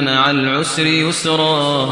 مع العسر يسرا.